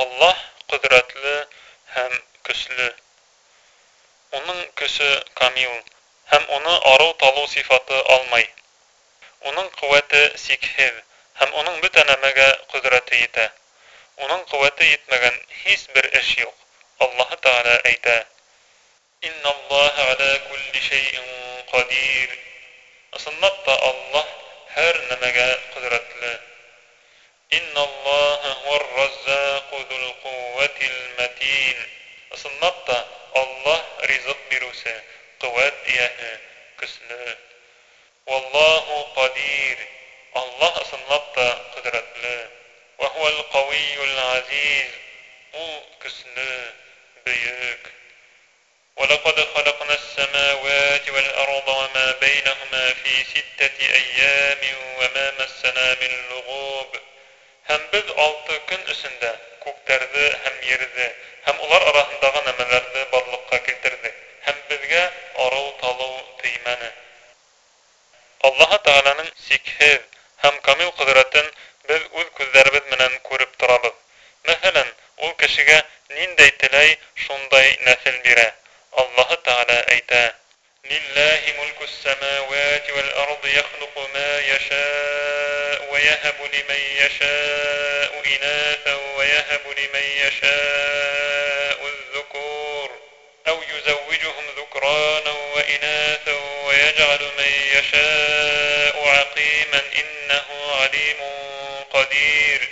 Аллаһ ҡөҙрәтле һәм көслө. Уның көсө камил һәм уны арыу-талыу сифаты алмай. Уның ҡеүәте сикһеҙ һәм уның бөтә нәмәгә ҡөҙрәте етә. Уның ҡеүәте етмәгән һис бер эш юҡ. Аллаһы Тәғәлә әйтә: Инналлаһа ала кулли шәйин ҡадир. Ысынлап та Аллаһ һәр нәмәгә ҡөҙрәтле. إن الله هو الرزاق ذو القوة المتين. أصنبت الله رزق بروسه قوات إياه. كسله والله قدير. الله أصنبت قدرة له. وهو القوي العزيز. هو كسله بيك. ولقد خلقنا السماوات والأرض وما بينهما في ستة أيام وما مسنا من لغوب. Һәм без алты көн эсендә күктәрҙе һәм ерҙе һәм улар араһындағы нәмәләрҙе барлыҡҡа килтерҙек. Һәм безгә арыу-талыу теймәне. Аллаһы Тәғәләнең сикһеҙ һәм камил ҡөҙрәтен без үҙ күҙҙәребеҙ менән күреп торабыҙ. Мәҫәлән, ул кешегә ниндәй теләй, шундай нәҫел бирә. Аллаһы Тәғәлә әйтә: لله ملك السماوات والأرض يخلق ما يشاء ويهب لمن يشاء إناثا ويهب لمن يشاء الذكور أو يزوجهم ذكرانا وإناثا ويجعل من يشاء عقيما إنه عليم قدير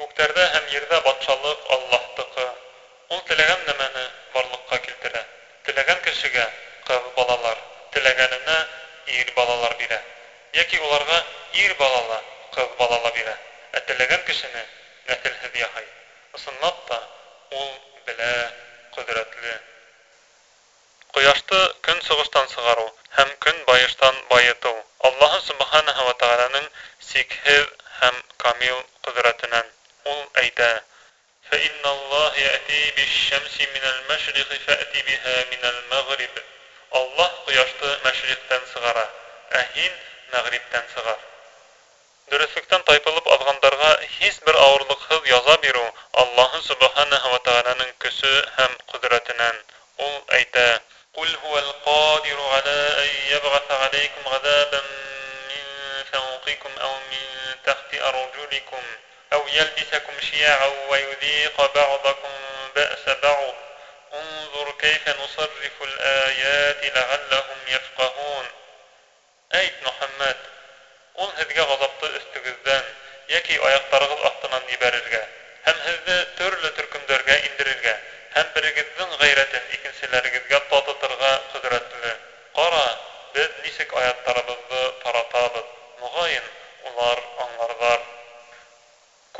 Күктәрҙә һәм ерҙә батшалыҡ Аллаһтыҡы. Ул теләгән нәмәне барлыҡҡа килтерә. Теләгән кешегә ҡыҙ балалар, теләгәненә ир балалар бирә. Йәки уларға ир балала, ҡыҙ балала бирә. Ә теләгән кешене нәҫелһеҙ яһай. Ысынлап та ул белә, ҡөҙрәтле. Ҡояшты көн сығыштан сығарыу һәм көн байыштан байытыу Аллаһы Субханаһу ва Тәғәләнең сикһеҙ һәм камил ҡөҙрәтенән. Ул әйтә: فإن الله يأتي بالشمس من المشرق فأتي بها من المغرب Аллаһ ҡояшты мәшриҡтән сығара, ә һин мәғриптән сығар. Дөрөҫлөктән тайпылып аҙғандарға һис бер ауырлыҡһыҙ яза биреү Аллаһы Субханаһу ва Тәғәләнең көсө һәм ҡөҙрәтенән. Ул әйтә: "Кул хувал قادر على أن يبعث عليكم عذابا من فوقكم أو من تحت أرجلكم أو يلبسكم شيعا ويذيق بعضكم بأس بعض انظر كيف نصرف الآيات لعلهم يفقهون Әйт, Мөхәммәд, ул һеҙгә ғазапты өҫтөгөҙҙән йәки аяҡтарығыҙ аҫтынан ебәрергә һәм һеҙҙе төрлө төркөмдәргә индерергә һәм берегеҙҙең ғәйрәтен икенселәрегеҙгә татытырға ҡөҙрәтле. Ҡара, беҙ нисек аяттарыбыҙҙы таратабыҙ. Моғайын, улар аңларҙар.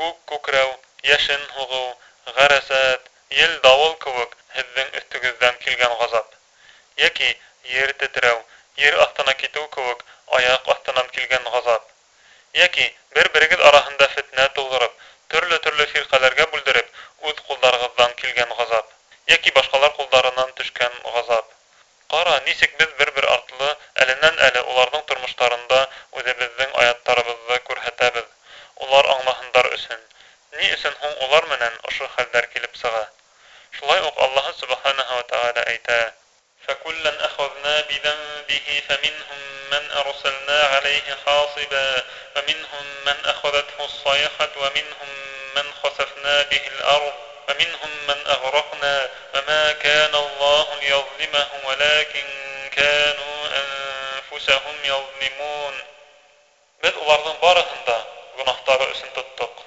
Күк күкрәү, йәшен һуғыу, ғәрәсәт, ел дауыл кеүек һеҙҙең өҫтөгөҙҙән килгән ғазап. Йәки ер тетрәү, ер аҫтына китеү кеүек аяҡ аҫтынан килгән ғазап. Йәки бер-берегеҙ араһында фетнә тыуҙырып, төрлө-төрлө фирҡәләргә бүлдереп, үҙ ҡулдарығыҙҙан килгән ғазап. Йәки башҡалар ҡулдарынан төшкән ғазап. Ҡара, нисек беҙ бер-бер артлы әленән-әле уларҙың тормоштарында үҙебеҙҙең аяттарыбыҙҙы күрһәтәбеҙ. Улар аңлаһындар өсөн. Ни өсөн һуң улар менән ошо хәлдәр килеп сыға? Шулай ук Аллаһы Субханаһы ва Тәгалә әйтә: "Фәкуллан ахазна бидамбихи фаминхум ман арсална алейхи хасиба ва минхум ман ахазатху ас-сайхат ва минхум ман хасафна бихи ал-ард ва минхум ман агракна ва ма кана Аллаһу лиязлимахум валакин кану анфусахум язлимун" Без уларның барыһын да гунахтары өчен тоттык.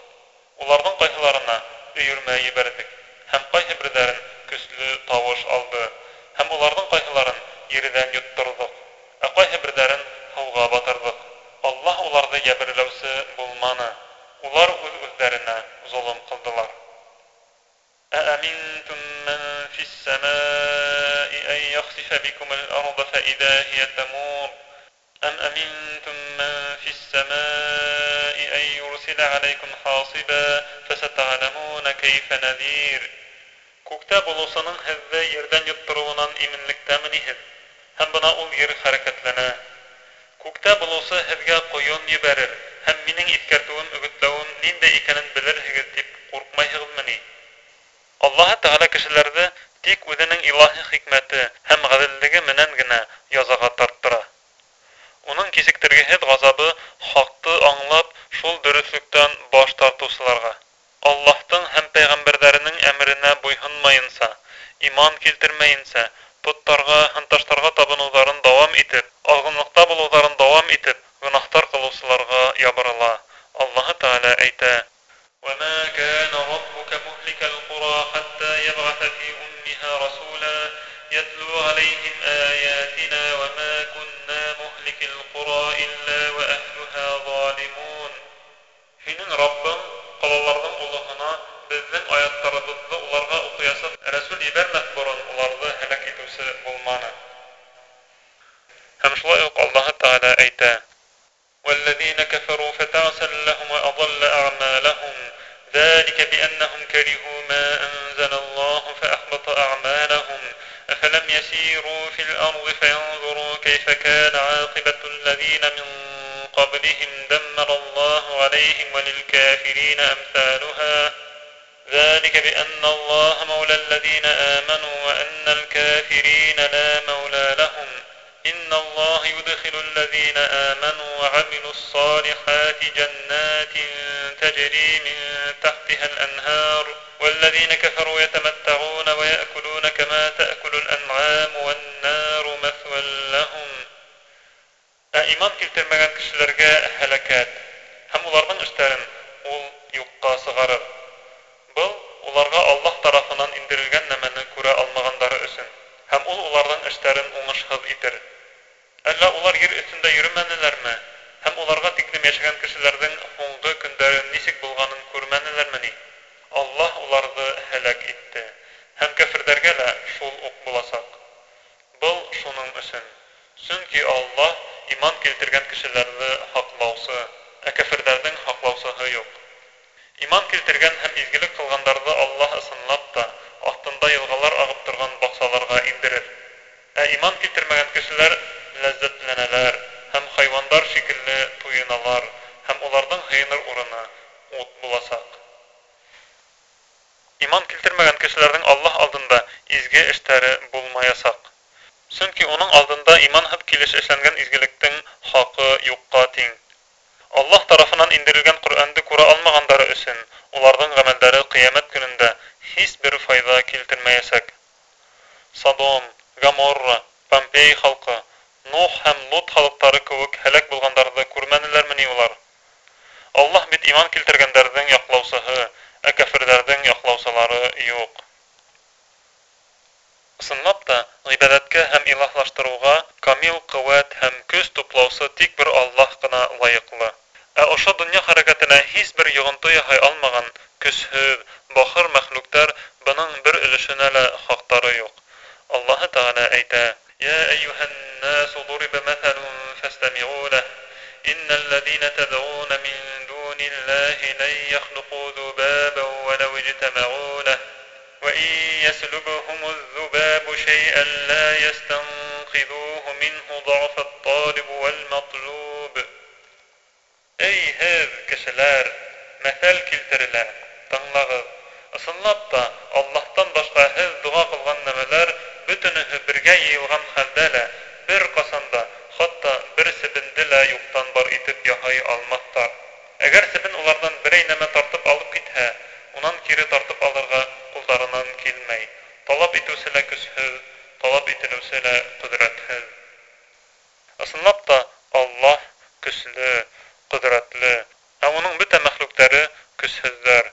Уларның кайсыларына өйөрмә ибәрдек. һәм ҡайһы берҙәрен көслө тауыш алды, һәм уларҙың ҡайһыларын ерҙән йотторҙоҡ, ә ҡайһы берҙәрен һыуға батырҙыҡ. Аллаһ уларҙы йәберләүсе булманы. Улар үҙ-үҙҙәренә золом ҡылдылар. أأمنتم من في السماء أن يخسف بكم الأرض فإذا هي تمور أم أمنتم من في السماء أن يرسل عليكم حاصبا فستعلمون كيف نذير Күктә булыусының һеҙҙе ерҙән йоттороуынан именлектәме һеҙ? Һәм бына ул ер хәрәкәтләнә. Күктә булыусы һеҙгә ҡойон ебәрер, һәм минең иҫкәртеүем, өгөтләүем ниндәй икәнен белерһегеҙ тип ҡурҡмайһығыҙмы ни? Аллаһы Тәгалә кешеләрҙе тик үҙенең илаһи хикмәте һәм ғәҙеллеге менән генә язаға тарттыра. Уның кисектергеһеҙ ғазабы хаҡты аңлап, шул дөрөҫлөктән баш тартыусыларға. Аллаһтың һәм пәйғәмбәрҙәренең әмеренә буйһонмайынса, иман килтермәйенсә, тоттарға, һанташтарға табыныуҙарын дауам итеп, алғынлыҡта булыуҙарын дауам итеп, гөнаһтар ҡылыусыларға ябырыла. Аллаһы Тәгалә әйтә: وما كان ربك مهلك القرى حتى يبعث في أمها رسولا يتلو عليهم آياتنا وما كنا مهلك القرى إلا وأهلها ظالمون Senin Rabbin qalalardan Allah'ına bizden ayatlarımızda onlara okuyasın Resul ibermek burun onlarda helak etmesi bulmanı. Hem şulay yok Allah Teala eyte. والذين كفروا فتعسا لهم وأضل أعمالهم ذلك بأنهم كرهوا ما أنزل الله فأحبط أعمالهم أفلم يسيروا في الأرض فينظروا كيف كان عاقبة الذين من قبلهم دمر الله عليهم وللكافرين أمثالها. ذلك بأن الله مولى الذين آمنوا وأن الكافرين لا مولى لهم. إن الله يدخل الذين آمنوا وعملوا الصالحات جنات تجري من تحتها الأنهار والذين كفروا يتمتعون ويأكلون كما تأكل الأنعام والنار иман килтермәгән кешеләргә һәләкәт һәм уларның эштәрен ул юҡҡа сығарыр. Был уларға Аллаһ тарафынан индерелгән нәмәне күрә алмағандары өсөн һәм ул уларҙың эштәрен уңышһыҙ итер. Әллә улар ер өстендә йөрөмәнеләрме? Һәм уларға тиклем йәшәгән кешеләрҙең иман килтергән кешеләрҙе һаҡлаусы, ә кәфирҙәрҙең һаҡлаусыһы юк. Иман килтергән һәм изгелек ҡылғандарҙы Аллаһ ысынлап та аҫтында йылғалар ағып торған баҡсаларға индерер. Ә иман килтермәгән кешеләр ләззәтләнәләр һәм хайвандар шикелле туйыналар һәм уларҙың һыйыныр урыны ут буласаҡ. Иман килтермәгән кешеләрҙең Аллаһ алдында изге эштәре булмаясаҡ. Сөнки уның алдында иманһыҙ килеш эшләнгән изгелектең хаҡы юҡҡа тиң. Аллаһ тарафынан индерелгән Ҡөрьәнде күрә алмағандары өсөн уларҙың ғәмәлдәре ҡиәмәт көнөндә һис бер файҙа килтермәйәсәк. Содом, Гаморра, Помпей халҡы Нух һәм Лут халыҡтары кеүек һәләк булғандарҙы күрмәнеләрме ни улар? Аллаһ бит иман килтергәндәрҙең яҡлаусыһы, ә кәфирҙәрҙең яҡлаусылары юҡ. Ысынлап та, ғибәҙәткә һәм илаһлаштырыуға камил ҡеүәт һәм көс туплаусы тик бер Аллаһ ҡына лайыҡлы. Ә ошо донъя хәрәкәтенә һис бер йоғонто яһай алмаған көсһөҙ, бахыр мәхлүктәр бының бер өлөшөнә лә хаҡтары юҡ. Аллаһы Тәғәлә әйтә: يا أيها الناس ضرب مثل فاستمعوا له إن الذين تدعون من دون الله لن يخلقوا ذبابا ولو اجتمعوا له وإن يسلبهم الذباب شيئا لا يستنقذوه منه ضعف الطالب والمطلوب Ey һеҙ, кешеләр, мәҫәл килтерелә, тыңлағыҙ. Ысынлап та, Аллаһтан башҡа һеҙ дуға ҡылған нәмәләр бөтөнөһө бергә йыйылған хәлдә лә, бер ҡасанда, хатта бер себенде лә юҡтан бар итеп яһай алмаҫтар. Әгәр себен уларҙан берәй нәмә тартып алып китһә, унан кире тартып алырға килмәй. Талап итеүсе лә көсһөҙ, талап ителеүсе лә ҡөҙрәтһеҙ. Ысынлап та Аллаһ көслө, ҡөҙрәтле, ә уның бөтә мәхлүктәре көсһөҙҙәр,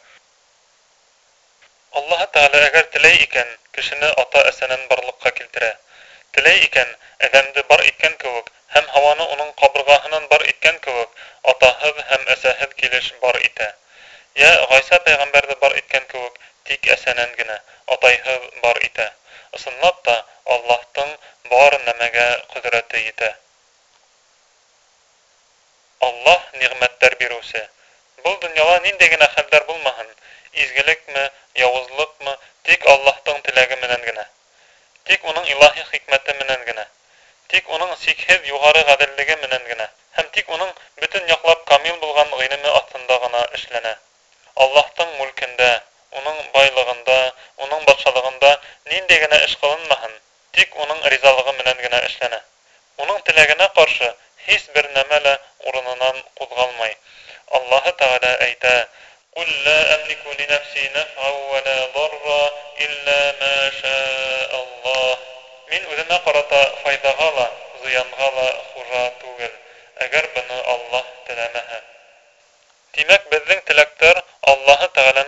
Аллаһы Тәғәлә әгәр теләй икән, кешене ата-әсәнән барлыҡҡа килтерә. Теләй икән, әҙәмде бар иткән кеүек һәм һауаны уның ҡабырғаһынан бар иткән кеүек, атаһыҙ һәм әсәһеҙ килеш бар итә. Йә Ғайса пәйғәмбәрҙе бар иткән кеүек, тик әсәнән генә, атайһыҙ бар итә. Ысынлап та, Аллаһтың бар нәмәгә ҡөҙрәте етә. Аллаһ ниғмәттәр биреүсе. Был донъяла ниндәй генә хәлдәр булмаһын, изгелекме, яуызлыҡмы, тик Аллаһтың теләге менән генә. Тик уның илаһи хикмәте менән генә. Тик уның сикһеҙ юғары ғәҙеллеге менән генә. Һәм тик уның бөтөн яҡлап камил булған ғилеме аҫтында ғына эшләнә. Аллаһтың мүлкендә, уның байлығында, уның батшалығында ниндәй генә эш ҡылынмаһын, тик уның ризалығы менән генә эшләнә. Уның теләгенә ҡаршы һис бер нәмә лә урынынан ҡуҙғалмай. Аллаһы Тәғәлә әйтә: "Ҡул ла амлику ли нәфси нафъан ва ла дарра илля ма шаа Аллаһ." Мин үҙемә ҡарата файҙаға ла, зыянға ла хужа түгел, әгәр быны Аллаһ теләмәһә. Тимәк, беҙҙең теләктәр Аллаһы Тәғәләнең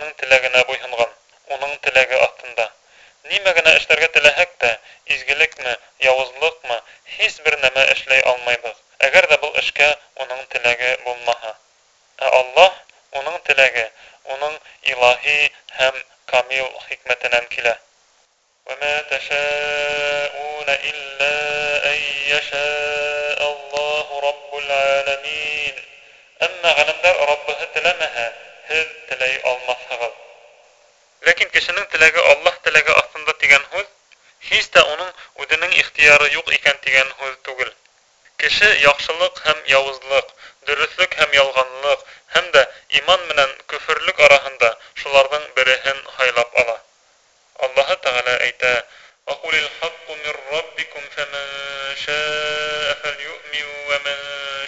Нимә генә эшләргә теләһәк тә, изгелекме, яуызлыҡмы, һис бер нәмә эшләй алмайбыҙ, әгәр ҙә был эшкә уның теләге булмаһа. Ә Аллаһ, уның теләге, уның илаһи һәм камил хикмәтенән килә. وما تشاءون إلا أن يشاء الله رب العالمين Әммә ғалымдар Раббыһы теләмәһә, һеҙ теләй алмаҫһығыҙ. Ләкин кешенең теләге Аллаһ теләге аҫтында тигән һүҙ һис тә уның үҙенең ихтияры юҡ икән тигән һүҙ түгел. Кеше яҡшылыҡ һәм яуызлыҡ, дөрөҫлөк һәм ялғанлыҡ, һәм дә иман менән көфөрлөк араһында шуларҙың береһен һайлап ала. Аллаһы Тәғәлә әйтә: "Акулил хакку мин раббикум фәмән шаа фәльюмин ва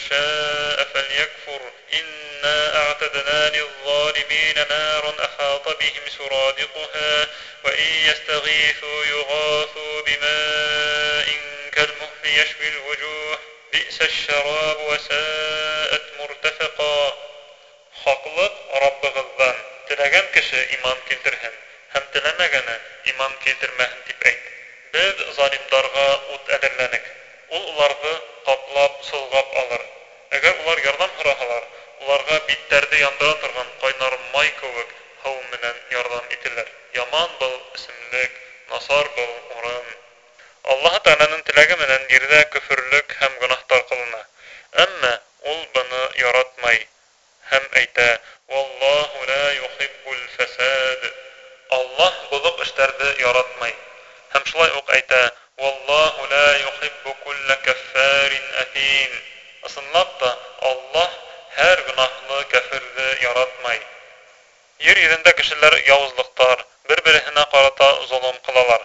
شاء فليكفر. إنا أعتدنا للظالمين نارا أحاط بهم سرادقها وإن يستغيثوا يغاثوا بماء كالمهل يشوي الوجوه. بئس الشراب وساءت مرتفقا. حقلق رب غضبان تلغن كشي إمام كنترهن هم تلمغن إمام كنترمهن تبعيد biz zalimdarga وتألم edirlenik Ул уларҙы ҡаплап, сылғап алыр. Әгәр улар ярҙам һораһалар, уларға биттәрҙе яндыра торған ҡайнар май кеүек һыу менән ярҙам ителер. Яман был исемлек, насар был урын. Аллаһ Тәғәләнең Ер йөҙөндә кешеләр яуызлыҡтар, бер-береһенә ҡарата золом ҡылалар.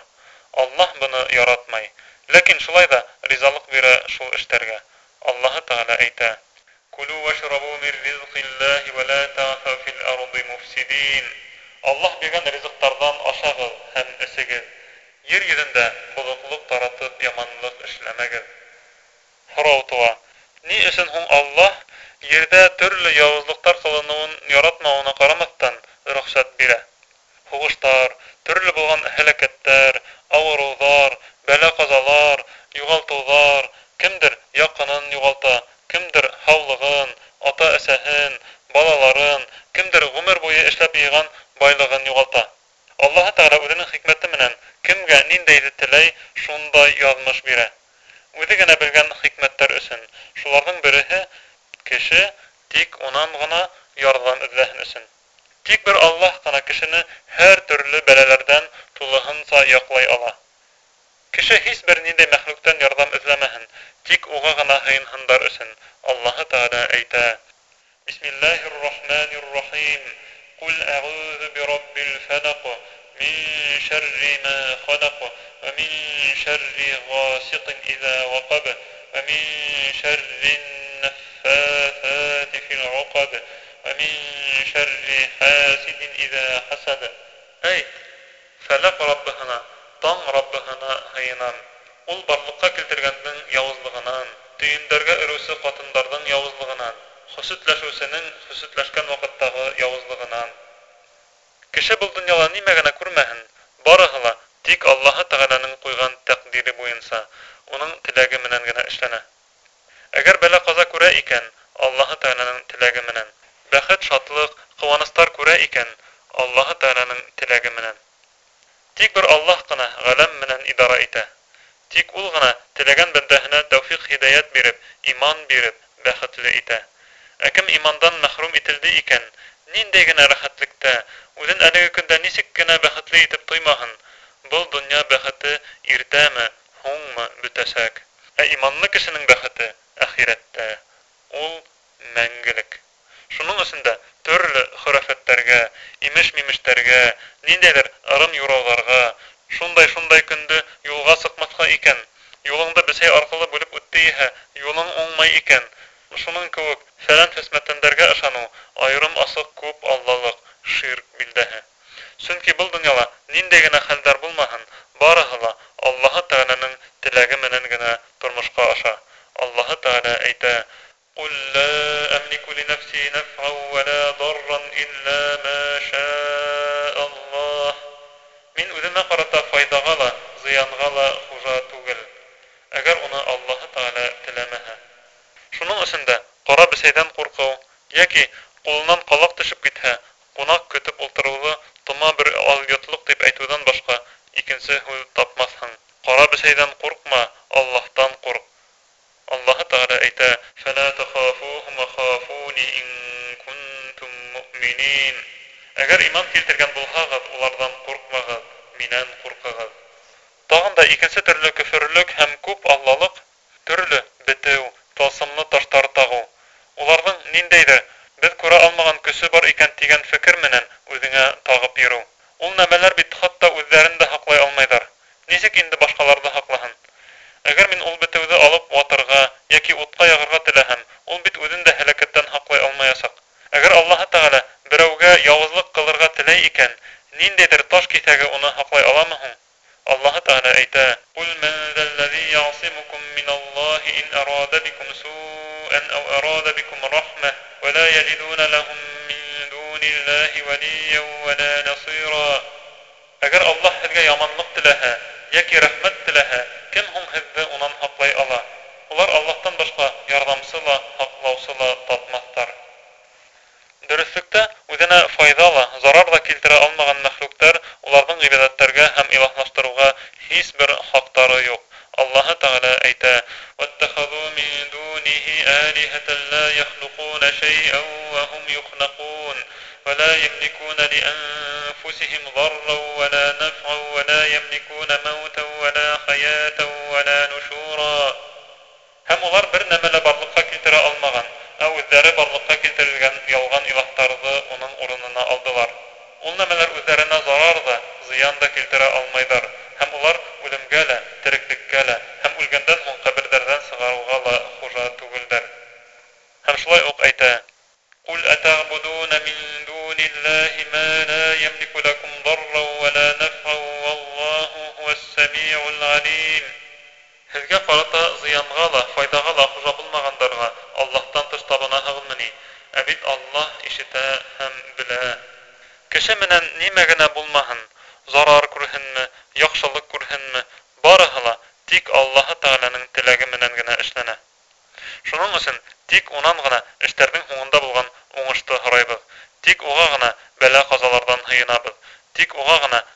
Аллаһ быны яратмай. Ләкин шулай ҙа ризалыҡ бирә шул эштәргә. Аллаһы Тәғәлә әйтә: "Кулу вашрабу мин ризқиллаһи ва ла таъфу фил арди муфсидин." Аллаһ биргән ризыҡтарҙан ашағыҙ һәм эсегеҙ. Ер йөҙөндә боҙоҡлоҡ таратып яманлыҡ эшләмәгеҙ. Һорау тыуа. Ни өсөн һуң Аллаһ ерҙә төрлө яуызлыҡтар ҡылыныуын яратмауына ҡарамаҫтан рөхсәт бирә? Һуғыштар, төрлө булған һәләкәттәр, ауырыуҙар, бәлә-ҡазалар, юғалтыуҙар, кемдер яҡынын юғалта, кемдер һаулығын, ата-әсәһен, балаларын, кемдер ғүмер буйы эшләп йыйған байлығын юғалта. Аллаһы Тәғәлә үҙенең хикмәте менән кемгә ниндәйҙе теләй, шундай яҙмыш бирә. Үҙе генә белгән хикмәттәр өсөн. Шуларҙың береһе кеше тик унан ғына ярҙам эҙләһен өсөн. Тик бер Аллаһ ҡына кешене һәр төрлө бәләләрҙән тулыһынса яҡлай ала. Кеше һис бер ниндәй мәхлүктән ярҙам эҙләмәһен, тик уға ғына һыйынһындар өсөн. Аллаһы Тәғәлә әйтә: Бисмиллаһир-рахманир-рахим. Кул аъуҙу би-раббил фалaq. من شر ما خلق ومن شر غاسق إذا وقب ومن شر النفاثات في العقد ومن şerri hasidin izâ hasada. Ey, felak Rabbihına, таң Раббыһына hayınan, ул барлыҡҡа килтергәндең явызлыгынан, төйөндәргә өрөүсе ҡатындарҙың явызлыгынан, хөсөтләшеүсенең хөсөтләшкән вакыттагы явызлыгынан. Кеше был донъяла нимә генә күрмәһен, барыһы ла тик Аллаһы Тәғәләнең куйган тәкъдире буенча, уның теләге менән генә эшләнә. Әгәр бәлә каза күрә икән, Аллаһы Тәғәләнең теләге менән, Бәхет, шатлыҡ, ҡыуаныстар күрә икән, Аллаһы Тәғәләнең теләге менән. Тик бер Аллаһ ҡына ғаләм менән идара итә. Тик ул ғына теләгән бәндәһенә тәүфиҡ һидаят биреп, иман биреп, бәхетле итә. Ә кем имандан мәхрүм ителде икән, ниндәй генә рәхәтлектә, үҙен әлеге көндә нисек кенә бәхетле итеп тоймаһын, был донъя бәхете иртәме, һуңмы бөтәсәк. Ә иманлы кешенең бәхете әхирәттә. Ул мәңгелек. Шуның өсөн дә төрлө хөрәфәттәргә, имеш-мимештәргә, ниндәйҙер ырым юрауларға, шундай-шундай көндө юлға сыҡмаҫҡа икән, юлыңды бесәй арҡылы бүлеп үтте иһә, юлың уңмай икән, шуның кеүек фәлән хеҙмәттәндәргә ышаныу, айырым асыҡ күп аллалыҡ, ширк билдәһе. Сөнки был донъяла ниндәй генә хәлдәр булмаһын, барыһы ла Аллаһы Тәғәләнең теләге менән генә тормошҡа аша. Аллаһы Тәғәлә әйтә: قل لا أملك لنفسي نفعا ولا ضرا إلا ما شاء الله Мин үҙемә ҡарата файҙаға ла, зыянға ла хужа түгел. Әгәр уны Аллаһы Тәғәлә теләмәһә. Шуның өсөн дә ҡара бесәйҙән ҡурҡыу, йәки ҡулынан ҡалаҡ төшөп китһә, ҡунаҡ көтөп ултырыуҙы тома бер алйотлоҡ дип әйтеүҙән башҡа икенсе һүҙ тапмаҫһың. Ҡара бесәйҙән ҡурҡма, муъминин." Әгәр иман килтергән булһағыҙ, уларҙан ҡурҡмағыҙ, минән ҡурҡығыҙ. Тағын да икенсе төрлө көфөрлөк һәм күп аллалыҡ, төрлө бетеү, тылсымлы таштар тағыу. Уларҙың ниндәйҙер беҙ күрә алмаған көсө бар икән тигән фекер менән үҙеңә тағып йөрөү. Ул нәмәләр бит хатта үҙҙәрен дә һаҡлай алмайҙар. Нисек инде башҡаларҙы һаҡлаһын? Әгәр мин ул бетеүҙе алып ватырға йәки утҡа яғырға теләһәм, ул бит үҙен дә һәләкәттән һаҡлай алмаясаҡ. Әгәр Аллаһы Тәғәлә берәүгә яуызлыҡ ҡылырға теләй икән, ниндәйҙер таш киҫәге уны һаҡлай аламы һуң? Аллаһы Тәғәлә әйтә: "Кул ман заллази ясимукум миналлаһи ин арада бикум су'ан ау арада бикум рахма, ва ла яджидуна лахум мин дуниллаһи валийян ва ла насира." Әгәр Аллаһ һеҙгә яманлыҡ теләһә, йәки рәхмәт теләһә, кем һуң һеҙҙе унан һаҡлай ала? Улар Аллаһтан башҡа ярҙамсы ла, һаҡлаусы ла тапмаҫтар. Дөрөҫлөктә, үҙенә файҙа ла, зарар ҙа килтерә алмаған мәхлүктәр, уларҙың ғибәҙәттәргә һәм илаһлаштырыуға һис бер хаҡтары юҡ. Аллаһы Тәғәлә әйтә: "Ваттахазу мин дунихи алихатан ла яхлуқуна шай'ан ва хум юхлақун, ва ла ямликуна ли анфусихим дарран ва ла нафъан ва ла ямликуна маутан ва ла хаятан ва ла нушура." Һәм улар бер нәмә лә барлыҡҡа килтерә алмаған, ә үҙҙәре барлыҡ зыян да килтерә алмайҙар һәм улар үлемгә лә, тереклеккә лә һәм үлгәндән һуң ҡәберҙәрҙән сығарыуға ла хужа түгелдәр. Һәм шулай уҡ әйтә: "Кул атабудуна мин дуниллахи ма ла ямлику лакум дарран ва ла нафъан валлаху хуас-сами'ул алим." Һеҙгә ҡарата зыянға ла, файҙаға ла хужа булмағандарға Аллаһтан тыш табынаһығыҙмы ни? Ә бит Аллаһ ишетә һәм белә. Кеше менән нимә генә булмаһын, тик Аллаһы Тәғәләнең теләге менән генә эшләнә. Шуның өсөн тик унан ғына эштәрҙең һуңында булған уңышты һорайбыҙ. Тик уға ғына бәлә ҡазаларҙан һыйынабыҙ. Тик уға ғына ғибәҙәттәр ҡылабыҙ.